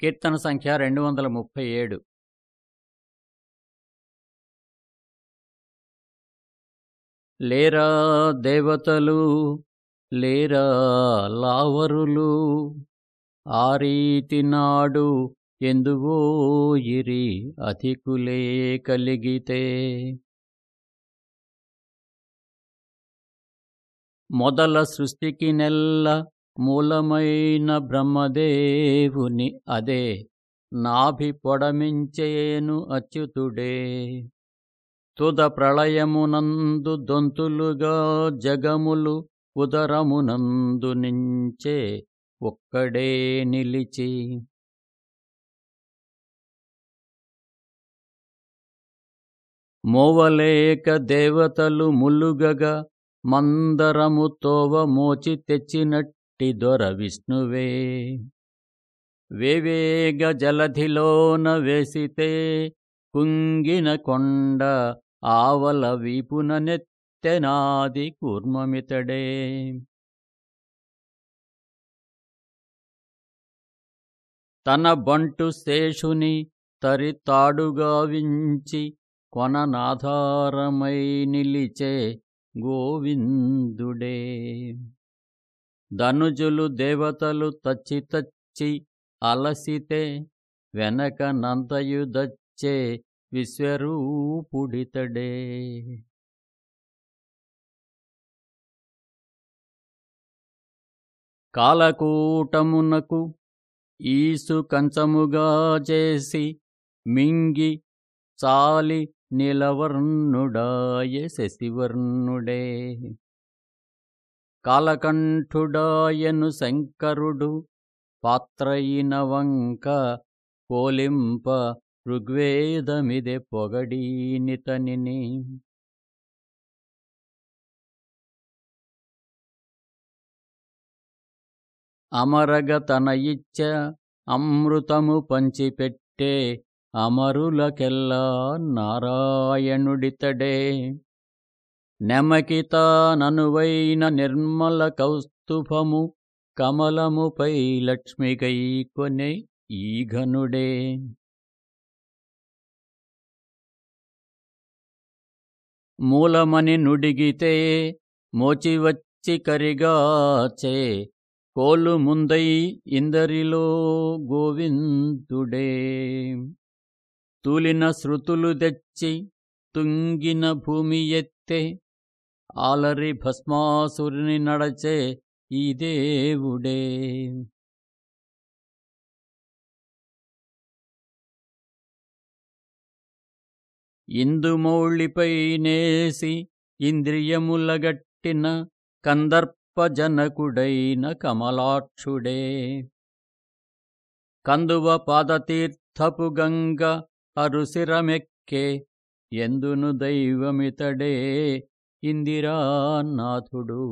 కీర్తన సంఖ్య రెండు వందల ముప్పై ఏడు. లేరా దేవతలు లేరా లావరులు ఆ రీతి నాడు ఎందువో ఇరి అధికులే కలిగితే. మొదల సృష్టికి నెల్ల మూలమైన బ్రహ్మదేవుని అదే నాభి పొడమించేను అచ్యుతుడే. తుద ప్రళయమునందు దొంతులుగా జగములు ఉదరమునందు నించే ఒక్కడే నిలిచి. మోవలేక దేవతలు ములుగగా మందరము తోవ మోచి తెచ్చినట్టు దొర విష్ణువే. వివేగ జలధిలోన వేసితే కుంగిన కొండ ఆవల వీపున నెత్తెనాది కూర్మమితడే. తన బంటు శేషుని తరితాడుగా వించి కొననాధారమై నిలిచే గోవిందుడే. ధనుజులు దేవతలు తచ్చి తచ్చి అలసితే వెనక నంతయుదచ్చే విశ్వరూపుడితడే. కాలకూటమునకు ఈసు కంచముగా చేసి మింగి చాలి నిలవర్ణుడాయ శశివర్ణుడే. కాలకంఠుడాయను శంకరుడు పాత్రయిన వంక పోలింప ఋగ్వేదమిదె పొగడీనితనిని. అమరగతనయిచ్చ ఇచ్చ అమృతము పంచిపెట్టే అమరులకెల్లా నారాయణుడితడే. నెమకితాననువైన నిర్మల కౌస్తుభము కమలముపై లక్ష్మిగై కొనే ఈఘనుడే మూలమని నుడిగితే మోచివచ్చి కరిగాచే కోలు ముందై ఇందరిలో గోవిందుడే. తూలిన శృతులు తెచ్చి తుంగిన భూమి ఎత్తే ఆలరి భస్మాసురుని నడచే ఈ దేవుడే. ఇందుమౌళిపై నేసి ఇంద్రియములగట్టిన కందర్పజనకుడైన కమలాక్షుడే. కందువ పాదతీర్థపు గంగ అరుసిరమెక్కే ఎందును దైవమితడే ఇందిరానాథుడు.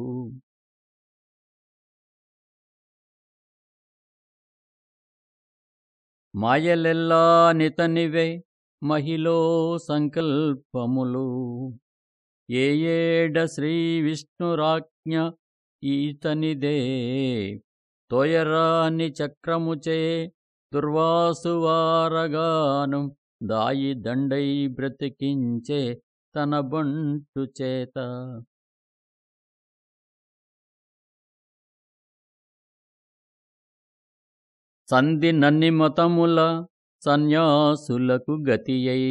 మాయలెల్లా నితనివే మహిలో సంకల్పములు. ఏ ఏడ శ్రీ విష్ణురాజ్ఞ ఈతనిదే. తోయరాని చక్రముచే దుర్వాసువారగాను దాయి దండై బ్రతికించే తన బంటు చేత. సంధి నన్ని మతముల సన్యాసులకు గతియై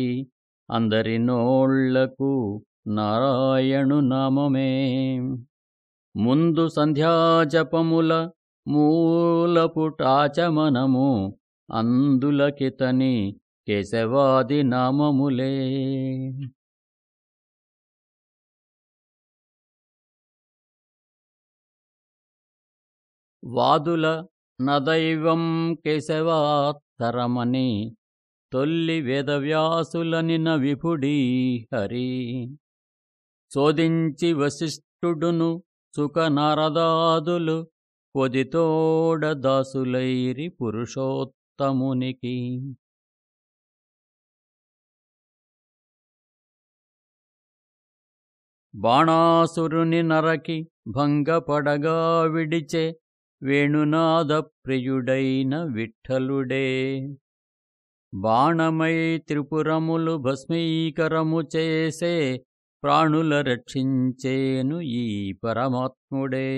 అందరి నోళ్ళకు నారాయణు నామమే. ముందు సంధ్యాజపముల మూలపుటాచమనము అందులకితని కేశవాది నామములే. వాదుల నదైవం కేశవాత్తరమని తొల్లి వేదవ్యాసులనిన విభుడీ హరి. శోధించి వశిష్ఠుడును సుఖనారదాదులు పొదితోడదాసులైరి పురుషోత్తమునికి. బాణాసురుని నరకి భంగపడగా విడిచే వేణునాద ప్రియుడైన విఠలుడే. బాణమై త్రిపురములు భస్మీకరము చేసే ప్రాణుల రక్షించేను ఈ పరమాత్ముడే.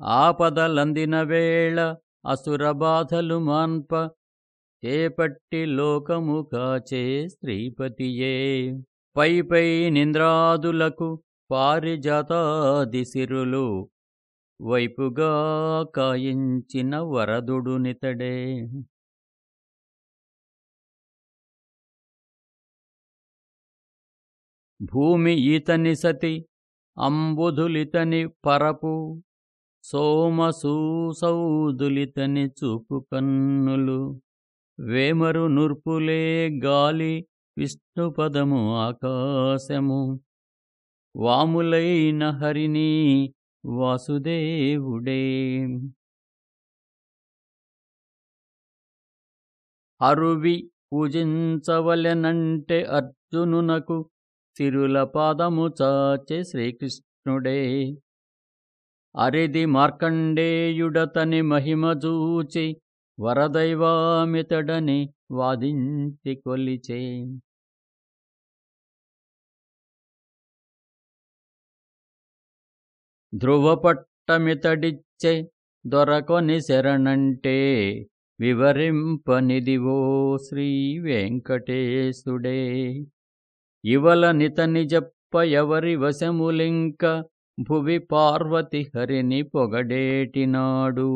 ఆపదలందిన వేళ అసురబాధలు మాన్ప చేపట్టి లోకము కాచే శ్రీపతియే. పై పై నింద్రాదులకు పారిజాతాదిశిరులు వైపుగా కాయించిన వరదుడునితడే భూమి ఈతని సతి అంబుధులితని పరపు సోమసూసౌదులితని చూపు కన్నులు వేమరు నుర్పులే గాలి విష్ణుపదము ఆకాశము. వాములైన హరిని వాసుదేవుడే. అరువి పూజించవలెనంటే అర్జునునకు సిరుల పాదము చాచే శ్రీకృష్ణుడే. అరిది మార్కండేయుడతని మహిమజూచి వరదైవామితడని వాదించి కొలిచే. ధ్రువపట్టమితడిచ్చే దొరకొని శరణంటే వివరింపనిదివో శ్రీ వెంకటేశుడే. ఇవల నితని ఎవరి వశములింక భువి పార్వతి హరిని పొగడేటినాడు.